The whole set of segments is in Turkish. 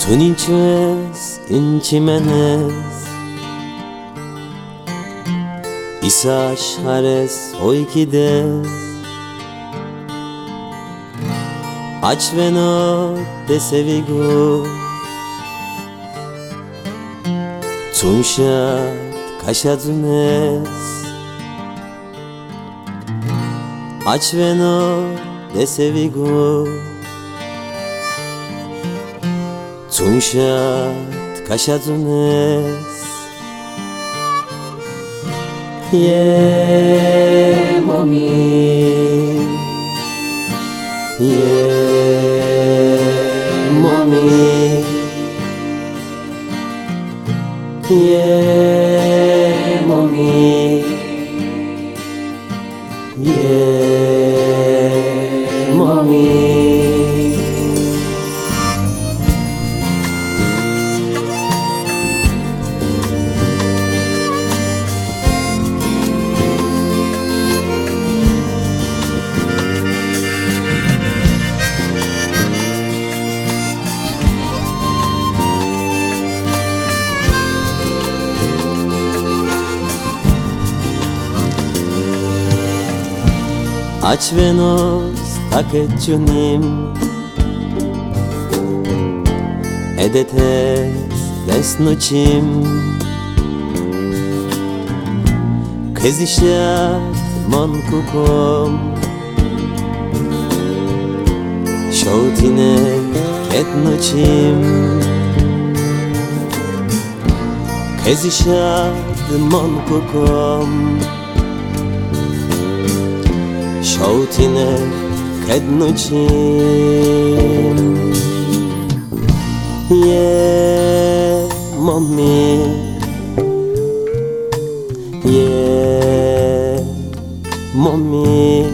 Tuninches in Chimenez Isa Shares Oikides Achveno Desevigu Tunshat Kashazunes Achveno Desevigu sunshine kashazunes ye momi ye momi ye momi ye momi, ye, momi. Aç venos taketçunim Edetes desnuçim Kezişat mon kukom. Şautine ketnuçim Kezişat mon kukom Šautine kad noćim Je mami. Je mami.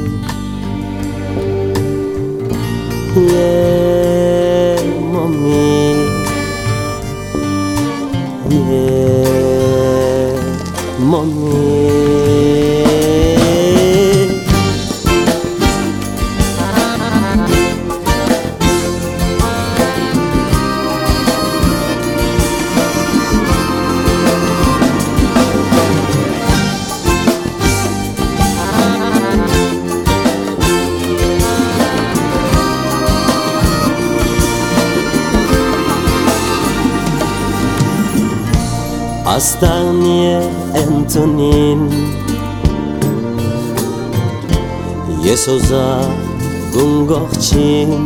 Je mami. Je mami աստանի ընտնին ես օզա գունգողջին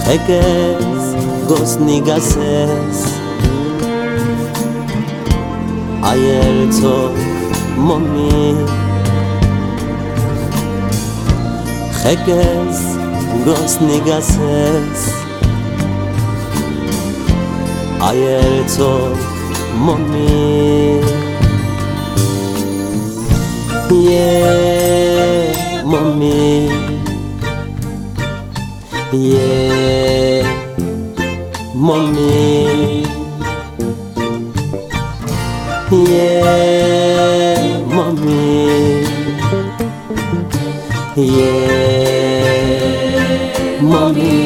խեկես գոսնի գասես այերցո մոմի խեկես գոսնի գասես ayer to momi yeah mommy. yeah mommy. yeah mommy. yeah mommy.